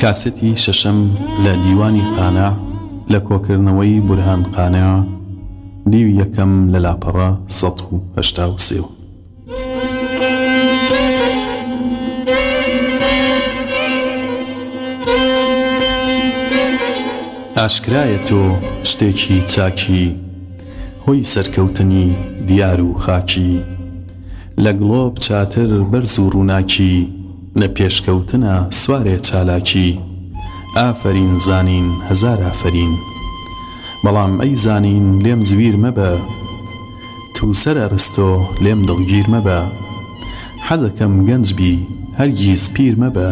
کاسێتی شەشەم لە دیوانی قانع لە کۆکردنەوەی بورهان قانع دیوی یەکەم لە لاپەڕە سەد و هەشتا و سێ و ئاشکرایە تۆ شتێکی چاکی هۆی سەرکەوتنی دیار و خاکی لە گڵۆپ چاتر بەرز و ڕووناکی لە پێشکەوتنە سوارێ چالاکی ئافەرین زانین هەزار ئافەرین بەڵام ئەی زانین لێم زویر مەبە توو سەر ئەرستۆ لێم دڵگیر مەبە حەزەکەم گەنج بی هەرگیز پیر مەبە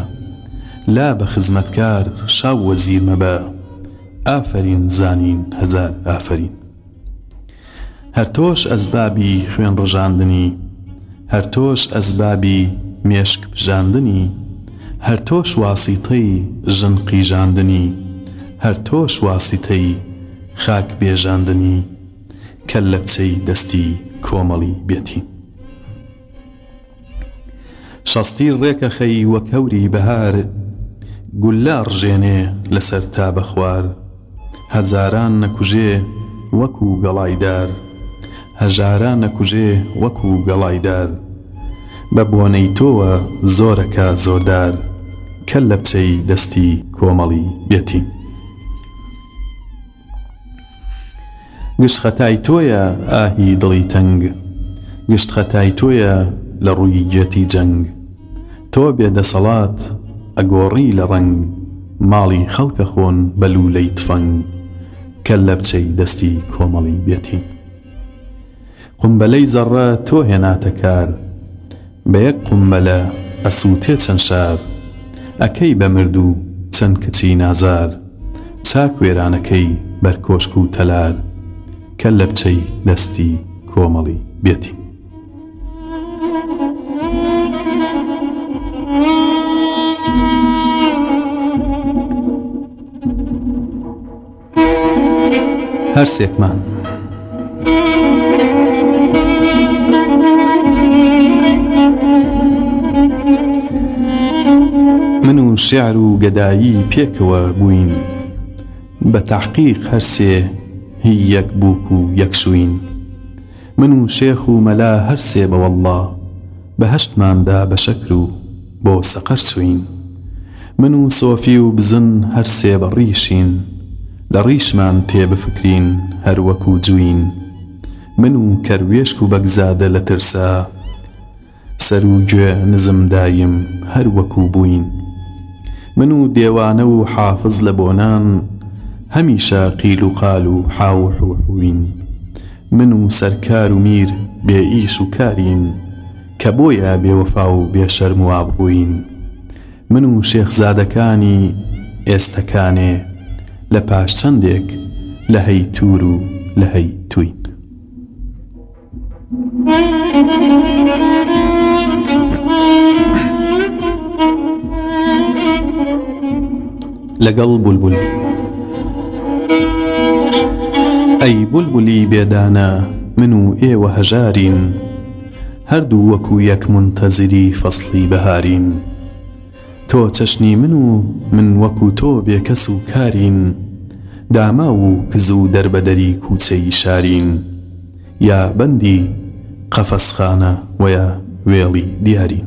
لا بە خزمەتکار شا و وەزیر مەبە ئافەرین زانین هەزار ئافەرین. هەر تۆش ئەسبابی خوێن ڕژاندنی هەر تۆش ئەسبابی مێشک پژاندنی هەر تۆش واسیتەی ژن قیژاندنی هەر تۆش واسیتەی خاک بێژاندنی کەللەچەی دەستی کۆمەڵی بێتین. شەستی ڕێکە خەی وەک هەوری بەهار گوللە ئەڕژێنێ لەسەر تا بە خوار هەزاران نەکوژێ وەکو گەڵای دار هەژاران نەکوژێ وەکو گەڵای دار بە بۆنەی تۆوە زۆرەکە زۆردار کەللەبچەی دەستی کۆمەڵی بێتین. گشت خەتای تۆیە ئاهی دڵی تەنگ گشت خەتای تۆیە لە ڕووی گێتی جەنگ تۆ بێ دەسەڵات ئەگۆڕی لە ڕەنگ ماڵی خەڵکە خۆن بە لوولەی تفەنگ کەللەبچەی دەستی کۆمەڵی بێتین. قومبەلەی زەڕە تۆ هێناتە کار بە یەک قومبەلە ئەسووتێ چەند شار ئەکەی بە مرد و چەند کچی نازار چاک وێرانەکەی بەر کۆشک و تەلار کەللەبچەی دەستی کۆمەڵی بێتیم. هەرسێکمان. من و شعر و گەدایی پێکەوە بووین بە تحقیق هەرسێ هی یەک بووک و یەکشوین. من و شێخ و مەلا هەر سێ بە وەڵڵا بەهەشتمان دا بە شەکر و بۆ سەقەر چووین من و سۆفی و بزن هەر سێ بە ڕیشین لە ڕیشمان تێ بفکرین هەر وەکوو جووین من و کەروێشک و بەگزادە لە ترسا سەر و گوێ نزم دایم هەر وەکوو بووین. من و دێوانە و حافز لە بۆنان هەمیشە قیل و قال و حا و حو حووین. من و سەرکار و میر بێ ئیش و کارین کە بۆیە بێوەفا و بێ شەرم و ئابڕووین. من و شێخزادەکانی ئێستە کانێ لە پاش چەندێک لە هەی توور و لە هەی تووین. لەگەڵ بولبول ئەی بولبولی بێدانە من و ئێوە هەژارین هەردوو وەکو یەک منتەزری فەسڵی بەهارین تۆ چەشنی من و من وەکو تۆ بێکەس و کارین داماو و کز و دەربەدەری کوچەی شارین یا بەندی قەفەسخانە وە یا وێڵی دیارین.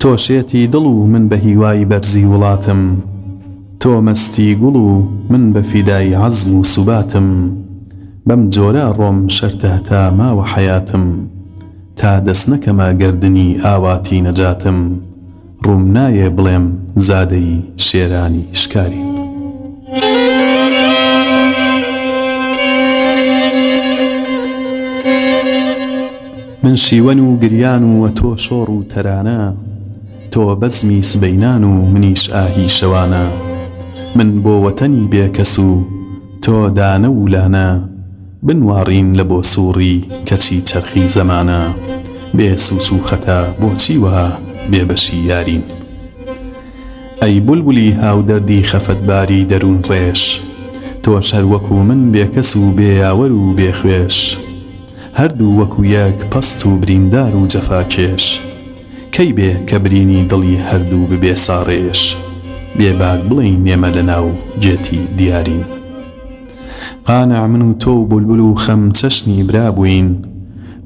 تۆ شێتی دڵ و من بە هیوای بەرزی وڵاتم تۆ مەستی گوڵ و من بە فیدای عەزم و سوباتم بەم جۆرە ڕۆم شەرتە هەتا ماوە حەیاتم تا دەست نەکەمە گەردنی ئاواتی نەجاتم ڕووم نایێ بڵێم زادەی شێرانی شکاریم. من شیوەن و گریان و ئەتۆ شۆڕ و تەرانە تۆ بەزمی سبەینان و منیش ئاهی شەوانە من بۆ وەتەنی بێکەس و تۆ دانە و لانە بنواڕین لە بۆ سووڕی کەچی چەرخی زەمانە بێ سووچ و خەتا بۆچی وەها بێبەشی یارین ئەی بولبولی هاودەردی خەفەتباری دەروونڕێژ تۆش هەر وەکوو من بێکەس و بێ یاوەر و بێ خوێش هەردوو وەکو یەک پەست و بریندار و جەفاکێش کەی بێ کە برینی دڵی هەردوو ببێ ساڕێش بێ باک بڵێین ئێمە لە ناو گێتی دیارین قانع من و تۆ و بولبول و خەم چەشنی برا بووین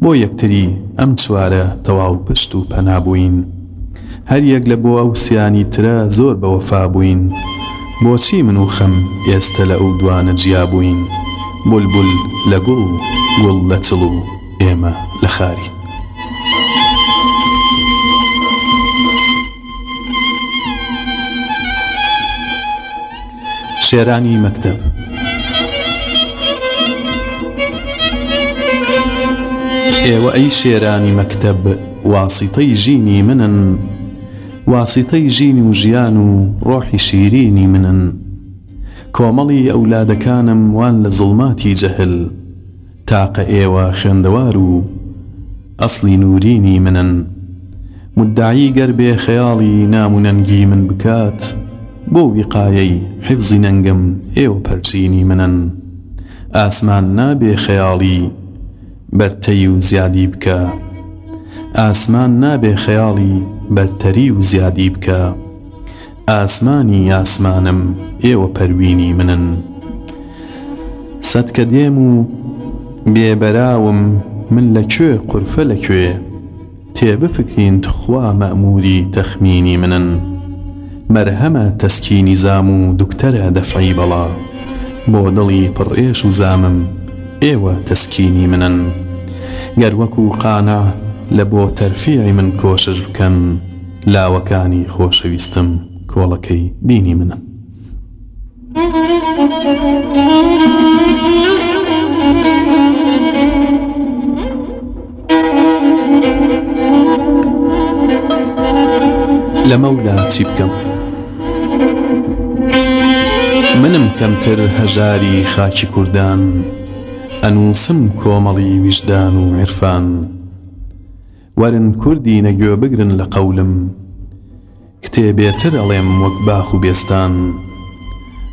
بۆ یەکتری ئەم چوارە تەواو پشت و پەنا بووین هەریەک لە بۆ ئەو سیانی ترە زۆر بە وەفا بووین بۆچی من و خەم ئێستە لە ئەو دوانە جیا بووین بولبول لە گوڵ و گوڵ لە چڵ و ئێمە لە خاری. شێرانی مەکتەب ئێوە ئەی شێرانی مەکتەب واسیتەی ژینی منن واسیتەی ژین و ژیان و ڕۆحی شیرینی منن کۆمەڵی ئەولادەکانم وان لە زوڵماتی جەهل تاقە ئێوە خوێندەوار و ئەسڵی نوورینی منن مودەعی گەر بێ خەیاڵی نام و نەنگی من بکات بۆ ویقایەی حیفزی نەنگم ئێوە پەرچینی منن ئاسمان نا بێ خەیاڵی بەرتەی و زیادی بکە ئاسمان نابێ خەیاڵی بەرتەری و زیادی بکە ئاسمانی ئاسمانم ئێوە پەروینی منن سەدکە دێم و بێ بەراوم من لە کوێ قرفە لە کوێ تێبفکرین تخوا مەئموری تەخمینی منن مەرهەمە تەسکینی زام و دکتەرە دەفعی بەڵا بۆ دڵی پڕ ئێش و زامم ئێوە تەسکینی منن گەر وەکو قانع لە بۆ تەرفیعی من کۆشش بکەن لاوەکانی خۆشەویستم کۆڵەکەی دینی منن. لەمەولا چی بکەم منم کەمتر هەژاری خاکی کوردان ئەنووسم کۆمەڵی ویژدان و عرفان وەرن کوردینە گوێ بگرن لە قەولم کتێبێ تر ئەڵێم وەک باخ و بێستان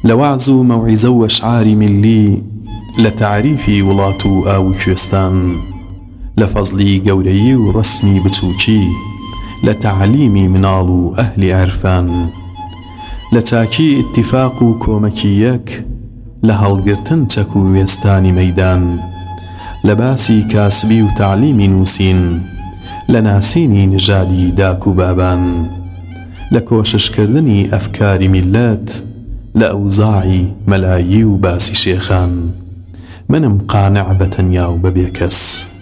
لە وەعز و مەوعیزە و ئەشعاری میللی لە تاریفی وڵات و ئاو و کوێستان لە فەزلی گەورەیی و ڕەسمی بچووکی لە تەعلیمی مناڵ و ئەهلی عێرفان لە چاکی ئیتیفاق و کۆمەکی یەک لە هەڵگرتن چەک و وێستانی مەیدان، لە باسی کاسبی و تەعلیمی نووسین، لە ناسینی نژادی داک و بابان، لە کۆششکردنی ئەفکاری میللەت، لە ئەوزاعی مەلایی و باسی شێخان. منم قانع بە تەنیا و بە بێ کەس.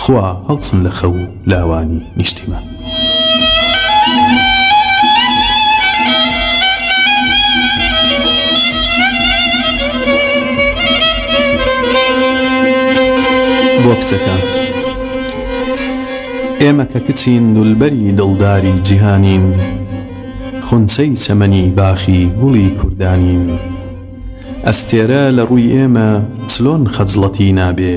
خوا هەڵسن لە خەو و لاوانی نیشتیمان. بۆ کچەکان ئێمە کە کچین دولبەری دڵداری جیهانین خونچەی چەمەنی باخی گوڵی کوردانین ئەستێرە لە ڕووی ئێمە چلۆن خەجڵەتی نابێ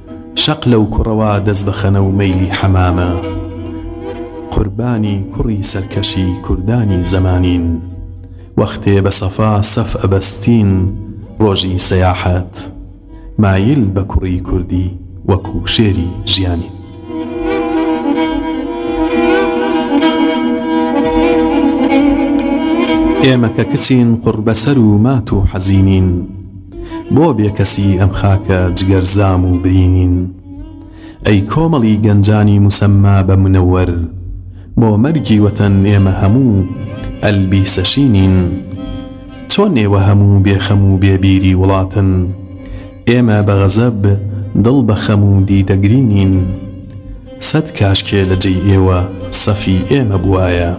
شەق لەو کوڕەوە دەست بە خەنە و مەیلی حەمامە قوربانی کوڕی سەرکەشی کوردانی زەمانین وەختێ بە سەفا سەف ئەبەستین ڕۆژی سەیاحەت مایل بە کوڕی کوردی وەکو شێری ژیانین. ئێمە کە کچین قوڕبەسەر و مات و حەزینین بۆ بێکەسی ئەم خاکە جگەرزام و برینین ئەی کۆمەڵی گەنجانی موسەمما بە منەوەر بۆ مەرگی وەتەن ئێمە هەموو ئەلبیسەشینین چۆن ئێوە هەموو بێ خەم و بێ بیری وڵاتن ئێمە بە غەزەب دڵ بە خەم و دیدەگرینین سەد کاشکێ لە جێی ئێوە سەفی ئێمە بوایە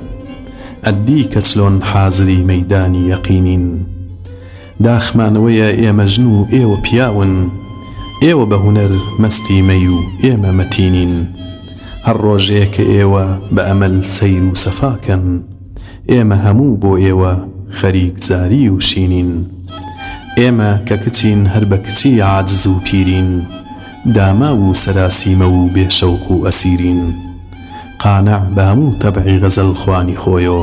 ئەدی کە چلۆن حازری مەیدانی یەقینین. داخمان ئەوەیە ئێمە ژن و ئێوە پیاون، ئێوە بە هونەر مەستی مەی و ئێمە مەتینین. هەر ڕۆژێ کە ئێوە بە ئەمەل سەیر و سەفاکەن، ئێمە هەموو بۆ ئێوە خەریک زاری و شینین. ئێمە کە کچین هەر بە کچی عاجز و پیرین، داماو و سەراسیمە و بێ شەوق و ئەسیرین. قانع بە هەموو تەبعی غەزەلخوانی خۆیۆ.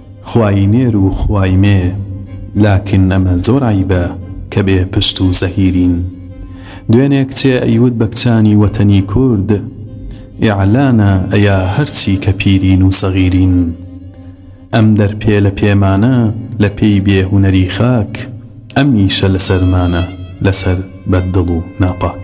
خوای نێر و خوای مێ لاکن ئەمە زۆر عەیبە کە بێ پشت و زەهیرین دوێنێ کچێ ئەیوت بە کچانی وەتەنی کورد ئیعلانە ئەیا هەرچی کە پیرین و سەغیرین ئەم دەرپێ لە پێمانە لە پێی بێ هونەری خاک ئەمیشە لە سەرمانە لە سەر بەد دڵ و ناپاک.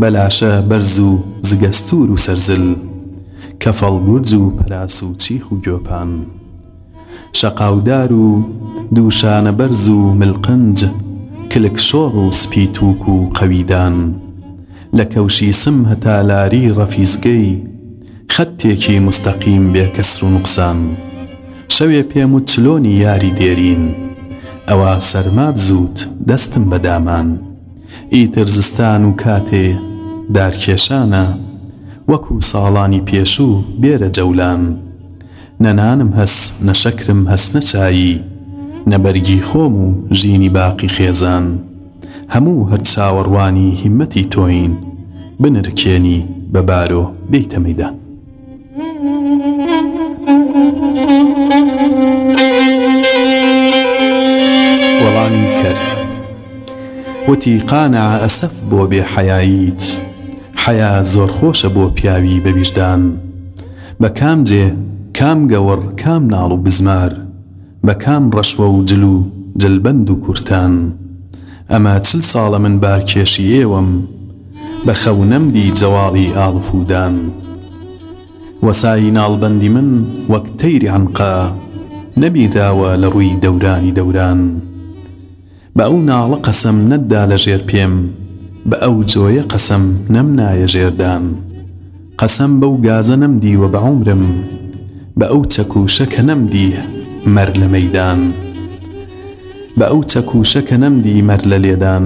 بە لاشە بەرز و زگەستوور و سەرزل، کەفەڵ گورج و پەراس و چیخ و گۆپان، شەقاودار و دوو شانە بەرز و ملقنج، کلک شۆڕ و سپی تووک و قەوی دان، لە کەوشی سم هەتا لاری ڕەفیزگەی، خەتێکی موستەقیم بێ کەسر و نوقسان. شەوێ پێم وت چلۆنی یاری دێرین، ئەوا سەرما بزووت دەستم بە دامان، ئیتر زستان و کاتێ دارکێشانە وەکو ساڵانی پێشوو بێرە جەولان نە نانم هەس نە شەکرم هەس نە چایی نە بەرگی خۆم و ژینی باقی خێزان هەموو هەر چاوەڕوانی هیمەتی تۆین بنرکێنی بە بارۆ بێیتە مەیدان. وەڵامی کەر وتی، قانع ئەسەف بۆ بێ حەیاییت، حەیا زۆر خۆشە بۆ پیاوی بە ویژدان، بە کام جێ، کام گەوڕ، کام ناڵ و بزمار، بە کام ڕەشوە و جل و جلبەند و کورتان؟ ئەمە چل ساڵە من بارکێشی ئێوەم، بە خەو نەمدی جەواڵی ئاڵفوودان. وەسای ناڵبەندی من وەک تەیری عەنقا، نەبینراوە لە ڕووی دەورانی دەوران. بە ئەو ناڵە قەسەم نەتدا لە ژێر پێم بە ئەو جۆیە قەسەم نەمنایە ژێر دام قەسەم بەو گازە نەمدیوە بە عومرم بە ئەو چەک و شەکە نەمدی مەر لە مەیدان بە ئەو چەک و شەکە نەمدی مەر لە لێدان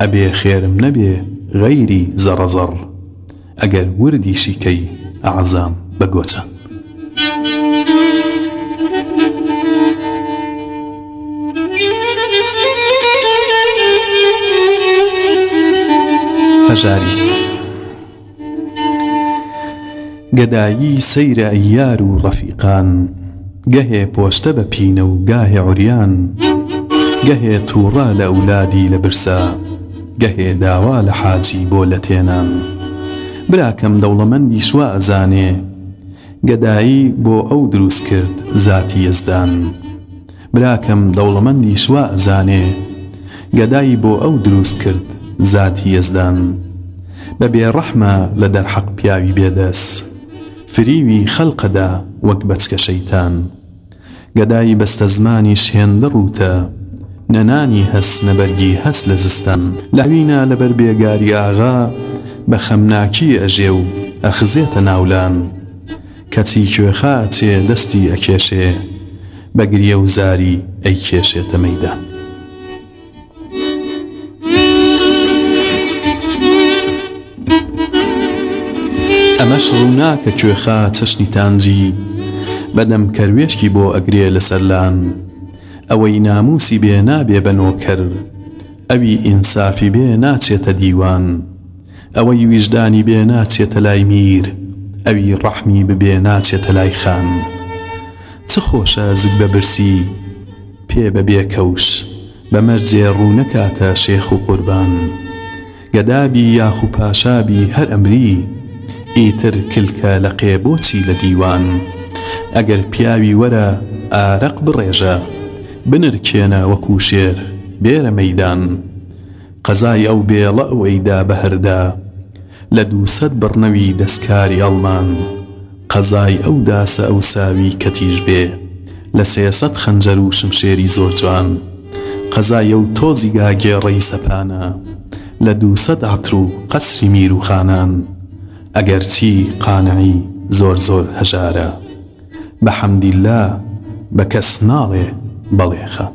ئەبێ خێرم نەبێ غەیری زەڕەزەڕ ئەگەر وردیشی کەی ئەعزام بە گۆچان. هەژاری گەدایی سەیرە ئەی یار و ڕەفیقان گەهێ پۆشتە بە پینە و گاهێ عوریان گەهێ تووڕە لە ئەولادی لە برسا گهێ داوا لە حاجی بۆ لە تێنان. براکەم دەوڵەمەندی شوا ئەزانێ گەدایی بۆ ئەو دروست کرد زاتی یەزدان براکەم دەوڵەمەندی شوا ئەزانێ گەدای بۆ ئەو دروست کرد زاتی یەزدان بە بێ ڕەحمە لە دەرحەق پیاوی بێ دەس فریوی خەلقە دا وەک بەچکە شەیتان گەدای بەستەزمانیش هێندە ڕووتە، نە نانی هەس نە بەرگی هەس لە زستان. لە هەوینا لەبەر بێگاری ئاغا، بە خەمناکی ئەژێ و ئەخزێتە ناولان. کەچی کوێخا ئەچێ دەستی ئەکێشێ، بە گریە و زاری ئەیکێشێتە مەیدان. ئەمەش ڕوونا کە کوێخا چەشنی تانجی بە دەم کەروێشکی بۆ ئەگرێ لە سەرلان ئەوەی نامووسی بێ نابێ بە نۆکەر ئەوی ئینسافی بێ ناچێتە دیوان ئەوەی ویژدانی بێ ناچێتە لای میر ئەوی ڕەحمی ببێ ناچێتە لای خان چ خۆشە زگ بە برسی پێ بە بێ کەوش بە مەرجێ ڕوو نەکاتە شێخ و قوربان گەدا بی یاخو پاشا بی هەر ئەمری ئیتر کلکە لە قێ بۆچی لە دیوان ئەگەر پیاوی وەرە ئارەق بڕێژە بنرکێنە وەکو شێر بێرە مەیدان قەزای ئەو بێڵەئوەی دا بەهەر دا لە دووسەد بڕنەوی دەسکاری ئەڵمان قەزای ئەو داسە ئەوساوی کەتیژ بێ لە سێ سەد خەنجەر و شمشێری زۆر جوان قەزای ئەو تۆزی گا گێڕەی سەپانە لە دوو سەد عەتر و قەسری میر و خانان ئەگەر چی قانعی زۆر زۆر هەژارە بە حەمدیللە بە کەس ناڵێ بەڵێ خان.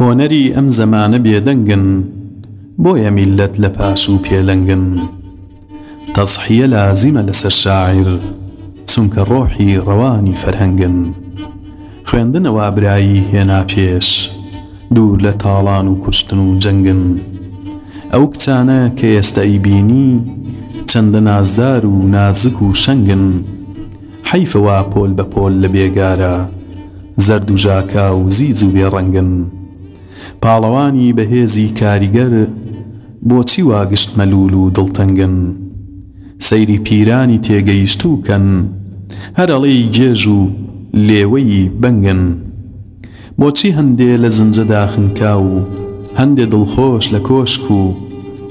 هۆنەری ئەم زەمانە بێدەنگن بۆیە میللەت لە پاش و پێلەنگن تەزحیە لازیمە لەسەر شاعیر چونکە ڕۆحی ڕەوانی فەرهەنگن خوێندن ئەوا برایی هێنا پێش دوور لە تاڵان و کوشتن و جەنگن ئەو کچانە کە ئێستە ئەیبینی چەندە نازدار و نازک و شەنگن حەیف وا پۆل بە پۆل لە بێگارە زەرد و ژاکا و زیج و بێ ڕەنگن پاڵەوانی بە هێزی کاریگەر بۆچی وا گشت مەلول و دڵتەنگن سەیری پیرانی تێگەیشتوو کەن هەر ئەڵێی گێژ و لێوەی بەنگن بۆچی هەندێ لە زنجەدا خنکا و هەندێ دڵخۆش لە کۆشک و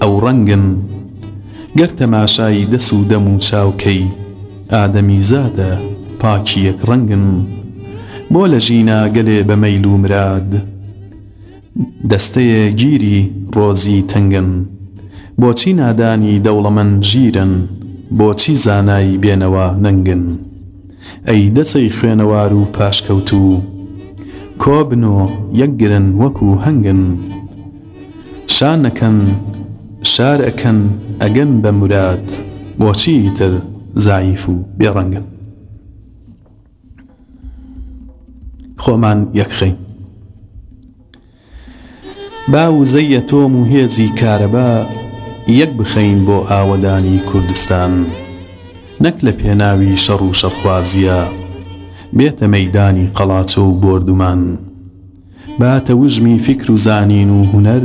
ئەوڕەنگن؟ گەر تەماشای دەس و دەم و چاو کەی، ئادەمیزادە پاکی یەک ڕەنگن. بۆ لە ژینا گەلێ بە مەیل و مراد، دەستەیێ گیری ڕۆزی تەنگن؟ بۆچی نادانی دەوڵەمەند ژیرن، بۆچی زانای بێنەوا نەنگن؟ ئەی دەسەی خوێنەوار و پاشکەوتوو کۆبن و یەک گرن وەکو هەنگن شان ئەکەن شار ئەکەن ئەگەن بە موراد بۆچی ئیتر زەعیف و بێ ڕەنگن خۆمان یەکخەین. با وزەی ئەتۆم و هێزی کارەبا یەک بخەین بۆ ئاوەدانی کوردستان نەک لە پێناوی شەڕ و شەڕخوازیە بێتە مەیدانی قەڵاچۆ و بۆردومان با تەوژمی فیکر و زانین و هونەر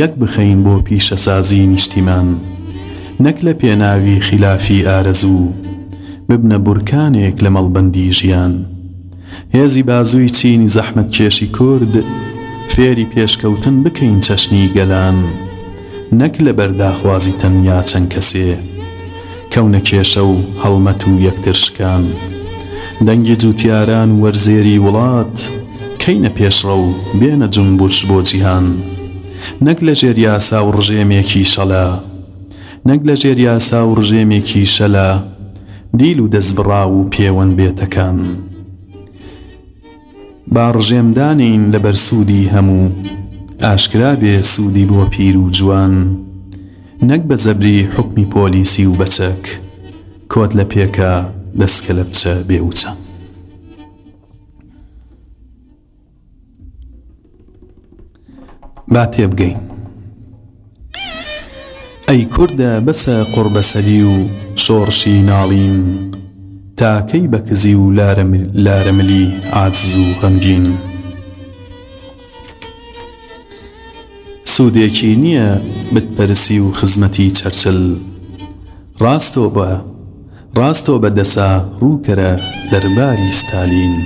یەک بخەین بۆ پیشەسازی نیشتیمان نەک لە پێناوی خیلافی ئارەزوو ببنە بورکانێک لە مەڵبەندی ژیان. هێزی بازووی چینی زەحمەتکێشی کورد فێری پێشکەوتن بکەین چەشنی گەلان نەک لەبەر داخوازی تەنیا چەند کەسێ کەونە کێشە و هەڵمەت و یەکتر شکان دەنگی جووتیاران و وەرزێری وڵات کەینە پێشڕەو بێنە جونبوش بۆ جیهان نەک لەژێر یاسا و ڕژێمێکی شەلە نەک لە ژێر یاسا و ڕژێمێکی شەلە دیل و دەستبڕاو و پێوەند بێتەکان. با ڕژێم دانێین لە بەر سوودی هەموو، ئاشکرا بێ سوودی بۆ پیر و جوان، نەک بە زەبری حوکمی پۆلیسی و بە چەک، کۆت لە پێکە دەست کەلەپچە بێ وچە. با تێبگەین ئەی کوردە بەسە قوڕ بەسەری و شۆڕشی ناڵین تا کەی بە کزی و لارە ملی عاجز و غەمگین سوودێکی نییە بتپەرسی و خزمەتی چەرچل ڕاستەوبە ڕاستۆ بە دەسا ڕووکەرە دەرباری ستالین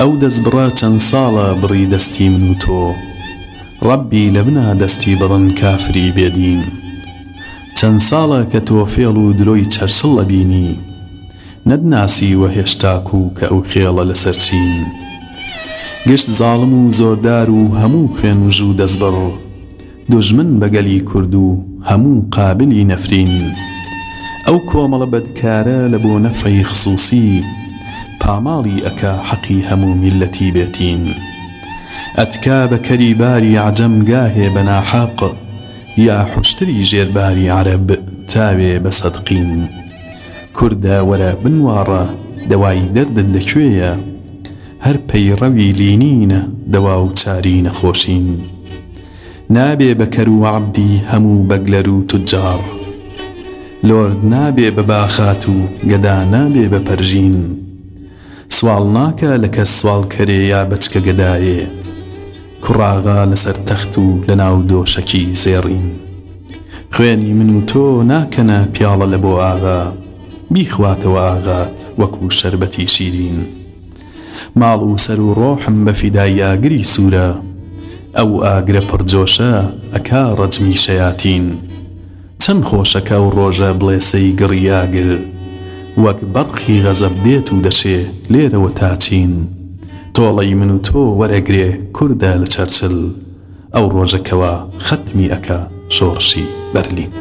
ئەو دەسبڕە چەند ساڵە بڕی دەستی من و تۆ ڕەبی لە بنا دەستی بڕن کافری بێ دین چەند ساڵە کە تۆ فێڵ و درۆی چەرچڵ ئەبینی نەت ناسیوە هێشتاکو کە ئەو خێڵە لە سەر چین گشت زاڵم و زۆردار و هەموو خوێن مژو دەسبڕ دوژمن بە گەلی کوردو هەموو قابلی نەفرینی ئەو کۆمەڵە بەدکارە لە بۆ نەفعی خسوسی پاماڵی ئەکا حەقی هەموو میلەتی بێتین ئەتکا بە کەری باری عەجەم گاهێ بە ناحەق یا حوشتری ژێر باری عەرەب تاوێ بە سەدقین کوردە وەرە بنواڕە دەوای دەردت لە کوێیە هەر پەیڕەوی لینینە دەواو چاری نەخۆشین. نابێ بە کەر و عەبدی هەموو بەگلەر و توجاڕ لۆرد نابێ بە باخات و گەدا نابێ بە پەرژین سواڵ ناکا لە کەس سواڵکەرێ یا بەچکە گەدایێ کوڕاغا لە سەر تەخت و لە ناو دۆشەکی زێڕین خوێنی من و تۆ ناکەنە پیاڵە لە بۆ ئاغا بیخواتەوە ئاغات وەکوو شەربەتی شیرین ماڵ و سەر و ڕۆحم بە فیدای ئاگری سوورە ئەو ئاگرە پڕ جۆشە ئەکا ڕەجمی شەیاتین چەن خۆشە کە ئەو ڕۆژە بڵێسەی گڕی ئاگر وەک بەڕقی غەزەب دێت و دەشێ لێرەوە تا چین تۆڵەی من و تۆ وەرەگرێ کوردە لە چەرچل ئەو ڕۆژە کەوا خەتمی ئەکا شۆڕشی بەرلین.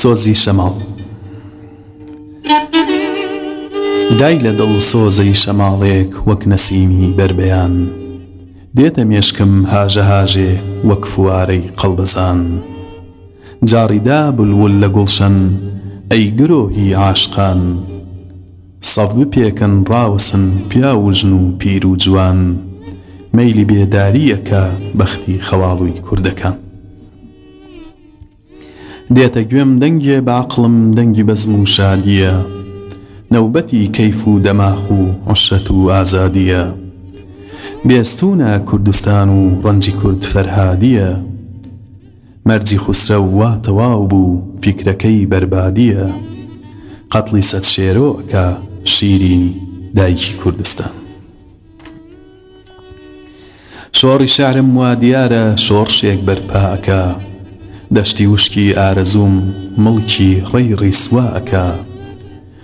سۆزی شەماڵ دای لە دڵ سۆزەی شەماڵێک وەک نەسیمی بەربەیان دێتە مێشکم هاژە هاژێ وەک فوارەی قەڵبەزان جاڕی دا بولول لە گوڵشەن ئەی گرۆهی عاشقان سەف بپێکن ڕاوەسن پیاو و ژن و پیر و جوان مەیلی بێداری ئەکا بەختی خەواڵووی کوردەکان دێتە گوێم دەنگێ بە عەقڵم دەنگی بەزم و شادییە نەوبەتی کەیف و دەماخ و عەشرەت و ئازادییە بێستوونە کوردستان و ڕەنجی کورد فەرهادییە. مەرجی خوسرەو وا تەواو بوو فیکرەکەی بەربادیە قەتڵی سەد شێرۆ ئەکا شیرینی دایکی کوردستان شۆڕی شعرم وا دیارە شۆڕشێک بەرپا ئەکا دەشتی وشکی ئارەزووم مڵکی ڕێی ڕیسوا ئەکا.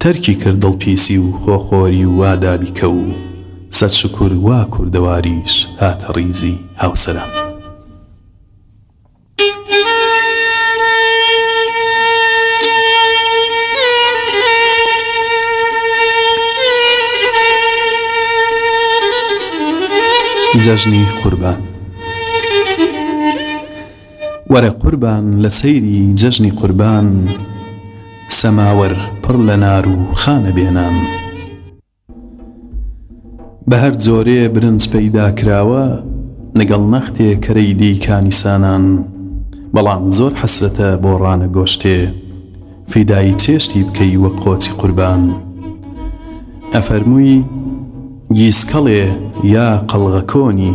تەرکی کرد دڵ پیسی و خۆ خۆری و وا دانی کە و سەد شوکور وا کوردەواریش هاتە ڕیزی هاوسەران. جەژنی قوربان. وەرە قوربان لە سەیری جەژنی قوربان سەماوەر پڕ لە نار و خانە بێ نان بە هەر جۆرێ برنج پەیدا کراوە لەگەڵ نەختێ کەرەی دێی کانی سانان بەڵام زۆر حەسرەتە بۆ ڕانە گۆشتێ فیدایی چێشتی بکەی وەک قۆچی قوربان ئەفەرمووی گیسکەڵێ یا قەڵغەکۆنی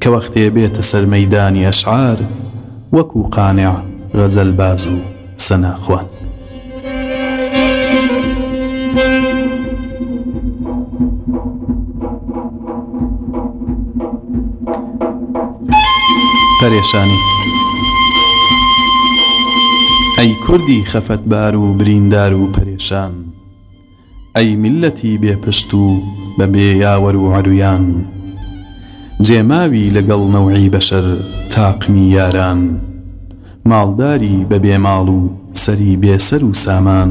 کە وەختێ بێتە سەر مەیدانی ئەشعار وەکوو قانع غەزەلباز و سەناخوان. پەرێشانی ئەی کوردی خەفەتبار و بریندار و پەرێشان ئەی میللەتی بێ پشت و بە بێ یاوەر و عەرویان جێ ماوی لە گەڵ نەوعی بەشەر تاقمی یاران ماڵداری بە بێ ماڵ و سەری بێ سەر و سامان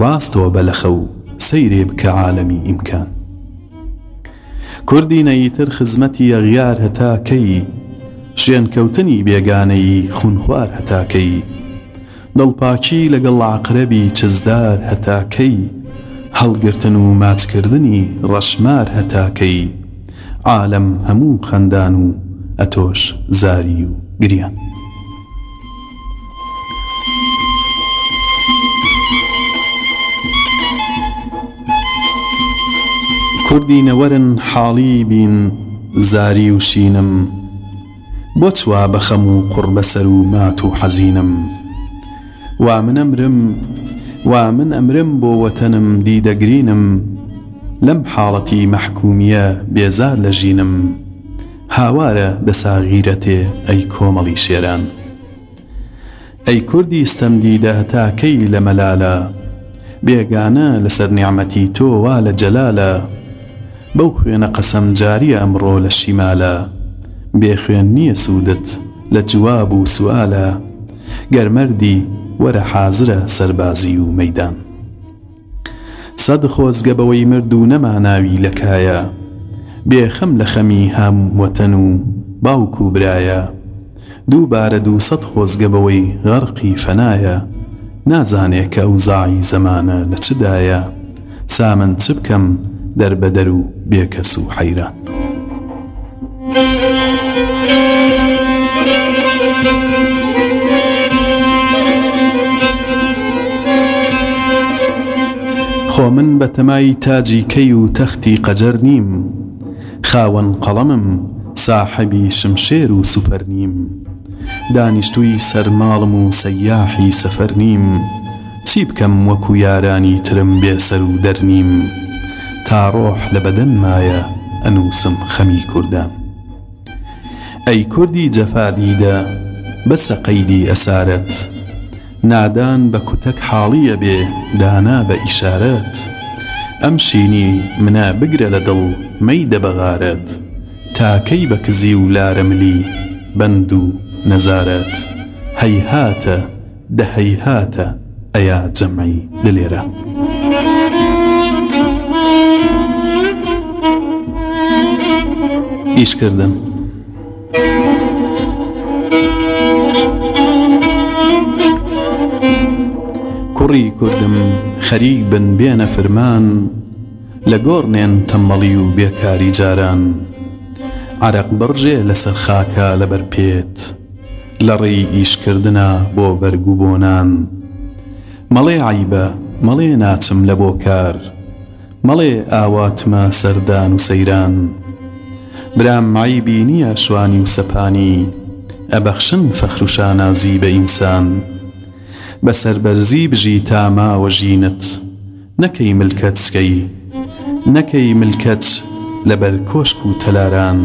ڕاستۆ بە لە خەو سەیرێ بکە عالەمی ئیمکان کوردینە ئیتر خزمەتی ئەغیار هەتا کەی شوێن کەوتنی بێگانەیی خونخوار هەتا کەی؟ دڵپاکی لەگەڵ عەقرەبی چزدار هەتا کەی؟ هەڵگرتن و ماچکردنی ڕەشمار هەتا کەی؟ عالەم هەموو خەندان و ئەتۆش زاری و گریان. کوردی نەوەرن حاڵی بین زاری و شینم. بۆچ وا بە خەم و قوڕ بە سەر و مات و حەزینم وا من ئەمرم وا من ئەمرم بۆ وەتەنم دیدە گرینم لەم حاڵەتی مەحکومیە بێزار لە ژینم هاوارە دەسا غیرەتێ ئەی کۆمەڵی شێران. ئەی کوردی ستەم دیدە هەتا کەی لە مەلالە بێگانە لەسەر نیعمەتی تۆ وا لە جەلالە بەو خوێنە قەسەم جاریە ئەمڕۆ لە شیمالە بێ خوێن نیە سودت لە جواب و سوالە گەر مەردی وەرە حازرە سەربازی و مەیدان. سەد خۆزگە بەوەی مرد و نەماناوی لە کایە بێ خەم لە خەمی هام وەتەن و باوک و برایە دووبارە دوو سەد خۆزگە بەوەی غەرقی فەنایە نازانێ کە ئەوزاعی زەمانە لە چ دایە سا من چ بکەم دەربەدەر و بێکەس و حەیران. خۆ من بە تەمای تاجی کەی و تەختی قەجەر نیم خاوەن قەڵەمم ساحەبی شمشێر و سوپەر نیم دانیشتووی سەر ماڵم و سەیاحی سەفەر نیم چی بکەم وەکو یارانی ترم بێ سەر و دەر نیم تا ڕۆح لە بەدەنمایە ئەنووسم خەمی کوردان ئەی کوردی جەفا دیدە بەسە قەیدی ئەسارەت نادان بە کوتەک حاڵی ئەبێ دانا بە ئیشارەت ئەم شینی منە بگرە لە دڵ مەیدە بە غارەت تا کەی بە کزی و لارە ملی بەند و نەزارەت هەیهاتە دە هەیهاتە ئەیا جەمعی دلێرە. ئیش کردن. کوڕی کوردم خەری بن بێنە فرمان لە گۆڕنێن تەمەڵی و بێکاری جاران عرەق بڕژێ لەسەر خاکە لەبەر پێت. لەڕێی ئیشکردنا بۆ بەرگ و بۆنان مەڵێ عەیبە مەڵێ ناچم لە بۆ کار مەڵێ ئاواتمە سەردان و سەیران برام عەیبی نیە شوانی و سەپانی ئەبەخشن فەخر و شانازی بە ئینسان بە سەربەرزی بژی تا ماوە ژینت نەکەی ملکەچ کەی نەکەی ملکەچ لەبەر کۆشک و تەلاران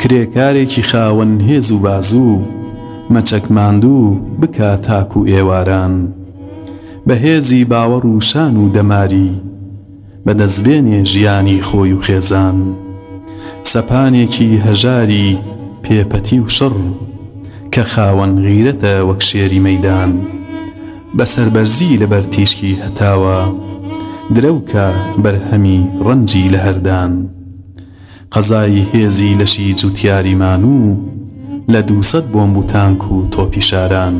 کرێکارێکی خاوەن هێز و بازو مەچەک ماندو بکا تاکو ئێواران بە هێزی باوەڕ و شان و دەماری بە دەست بێنێ ژیانی خۆی و خێزان سەپانێکی هەژاری پێ پەتی و شڕ کە خاوەن غیرەتە وەک شێری مەیدان. بە سەربەرزی لە بەر تیشکی هەتاوە درەوکە بەرهەمی ڕەنجی لە هەردان قەزای هێزی لەشی جوتیاری مانوو لە دوو سەد بۆمب و تانک و تۆپی شاران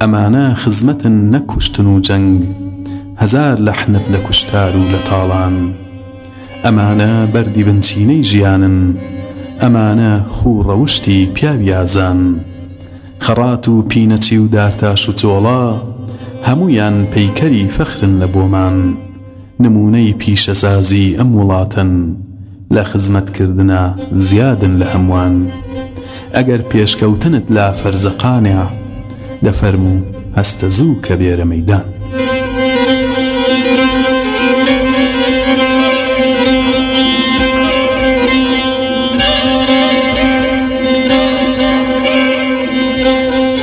ئەمانە خزمەتن نەک کوشتن و جەنگ هەزار لەحنت لە کوشتار و لە تاڵان ئەمانە بەردی بنچینەی ژیانن ئەمانە خوو ڕەوشتی پیاوی ئازان. خەڕات و پینەچی و دارتاش و جۆڵا هەموویان پەیکەری فەخرن لە بۆمان، نموونەی پیشەسازی ئەم وڵاتەن، لە خزمەتکردنا زیادن لە هەمووان. ئەگەر پێشکەوتنت لا فەرزە قانع، دە فەرموو. هەستە زوو کە بێرە مەیدان.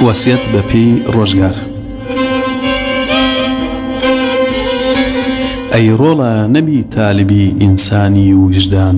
وەسیەت بە پێی ڕۆژگار ئەی ڕۆڵە نەبی تالبی ئینسانی وژدان